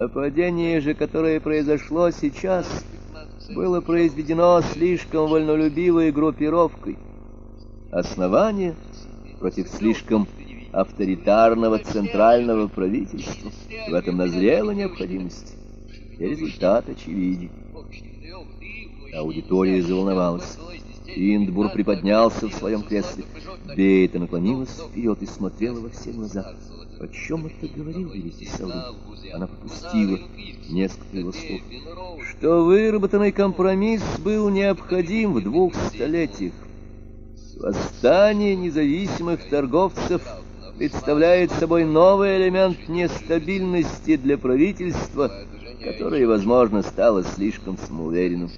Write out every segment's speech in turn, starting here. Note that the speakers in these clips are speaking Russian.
Нападение же, которое произошло сейчас, было произведено слишком вольнолюбивой группировкой. Основание против слишком авторитарного центрального правительства. В этом назрела необходимость. И результат очевиден. Аудитория заволновалась. Индбур приподнялся в своем кресле. Бейта наклонилась вперед и смотрела во все глаза. О чем это говорил великий Саурон? Она пропустила несколько его слов. Что выработанный компромисс был необходим в двух столетиях. Восстание независимых торговцев представляет собой новый элемент нестабильности для правительства, которое, возможно, стало слишком самоуверенным.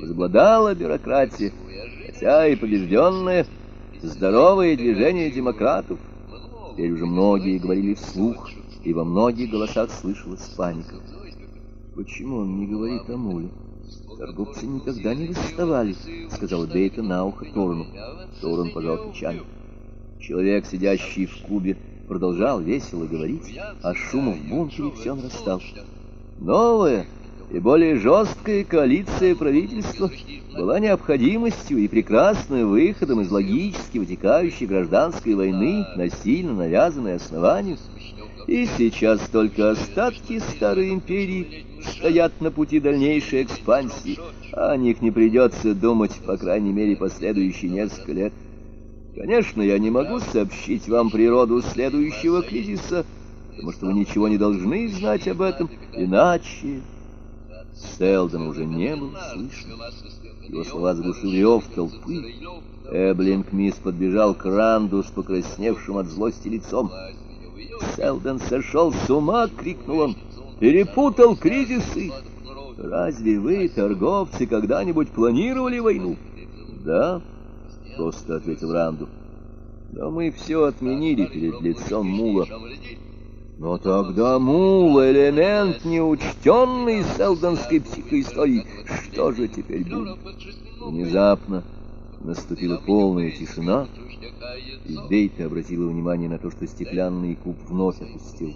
Возобладала бюрократия, хотя и побежденное здоровое движение демократов – Теперь уже многие говорили вслух, и во многих голосах слышалась паника. «Почему он не говорит о муле? Торговцы никогда не восставали», — сказал Бейта на ухо Торону. Торон пожал плечами. Человек, сидящий в кубе, продолжал весело говорить, а шум в бункере все нарастал. «Новое и более жесткая коалиция правительства была необходимостью и прекрасным выходом из логически вытекающей гражданской войны, насильно навязанной основанию. И сейчас только остатки старой империи стоят на пути дальнейшей экспансии, а о них не придется думать, по крайней мере, последующие несколько лет. Конечно, я не могу сообщить вам природу следующего кризиса, потому что вы ничего не должны знать об этом, иначе... Селдона уже не было слышно. Его слова заглушил рев толпы. Эблинг Мисс подбежал к Ранду с покрасневшим от злости лицом. «Селдон сошел с ума!» — крикнул он. «Перепутал кризисы! Разве вы, торговцы, когда-нибудь планировали войну?» «Да», — просто ответил Ранду. «Но мы все отменили перед лицом Мула. Но тогда мул — элемент, неучтенный селдонской психоистории. Что же теперь будет? Внезапно наступила полная тишина, и Бейта обратила внимание на то, что стеклянный куб вновь опустил.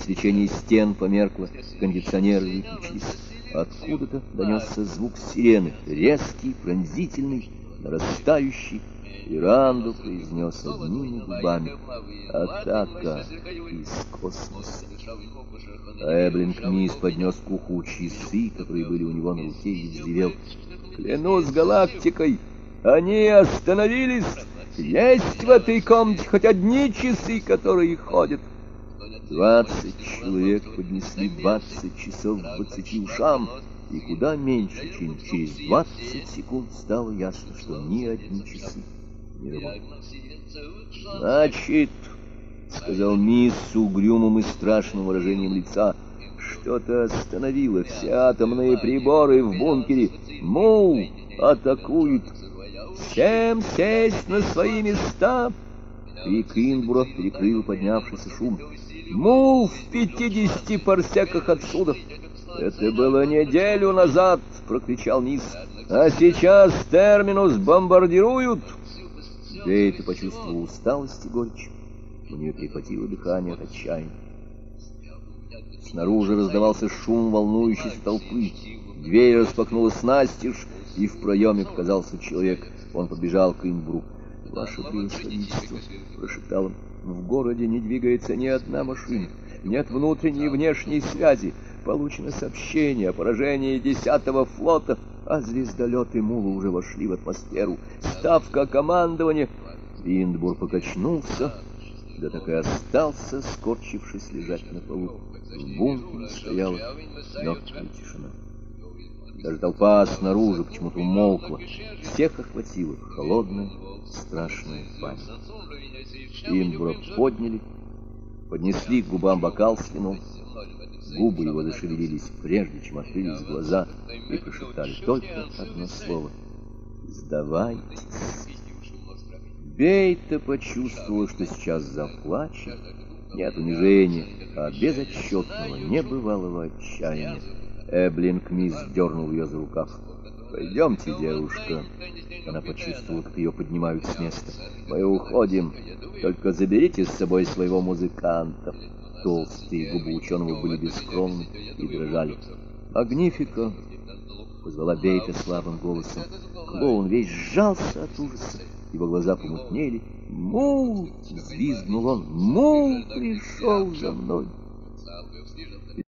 Свечение стен померкло, кондиционеры выключились. Откуда-то донесся звук сирены, резкий, пронзительный, нарастающий, и Ранду произнес одними губами «Атака из космоса». А Эблинг Мисс поднес к уху часы, которые были у него на руке, и взревел «Клянусь галактикой, они остановились! Есть в этой комнате хоть одни часы, которые ходят!» Двадцать человек поднесли двадцать часов к двадцати ушам, и куда меньше, чем через двадцать секунд стало ясно, что ни одни часы «Значит, — сказал мисс с угрюмым и страшным выражением лица, — что-то остановило все атомные приборы в бункере. Мул атакует. Всем сесть на свои места!» Крик Инбура перекрыл поднявшийся шум. «Мул в пятидесяти парсеках отсюда!» «Это было неделю назад!» — прокричал Низ. «А сейчас терминус бомбардируют!» Дейта почувствовал усталость и горечь. У нее перехватило дыхание от отчаяния. Снаружи раздавался шум волнующейся толпы. Дверь распахнулась настежь, и в проеме показался человек. Он подбежал к Инбру. «Ваше превосходительство!» — прошептал он. «В городе не двигается ни одна машина. Нет внутренней и внешней связи. Получено сообщение о поражении десятого флота, а звездолеты Мула уже вошли в атмосферу. Ставка командования. Виндбур покачнулся, да так и остался, скорчившись лежать на полу. В бункере стояла мертвая тишина. Даже толпа снаружи почему-то умолкла. Всех охватила холодная, страшная память. Виндбура подняли, поднесли к губам бокал с вином. Губы его зашевелились, прежде чем открылись глаза, и прошептали только одно слово «Сдавайтесь». Бейта почувствовала, что сейчас заплачет, не от унижения, а от безотчетного, небывалого отчаяния. Эблинг Мисс дернул ее за рукав. «Пойдемте, девушка». Она почувствовала, как ее поднимают с места. «Мы уходим. Только заберите с собой своего музыканта». Толстые губы ученого были бескровны и дрожали. «Магнифика!» — позвала Бейта слабым голосом. Клоун весь сжался от ужаса, его глаза помутнели. «Му!» — взвизгнул он. «Му пришел за мной!»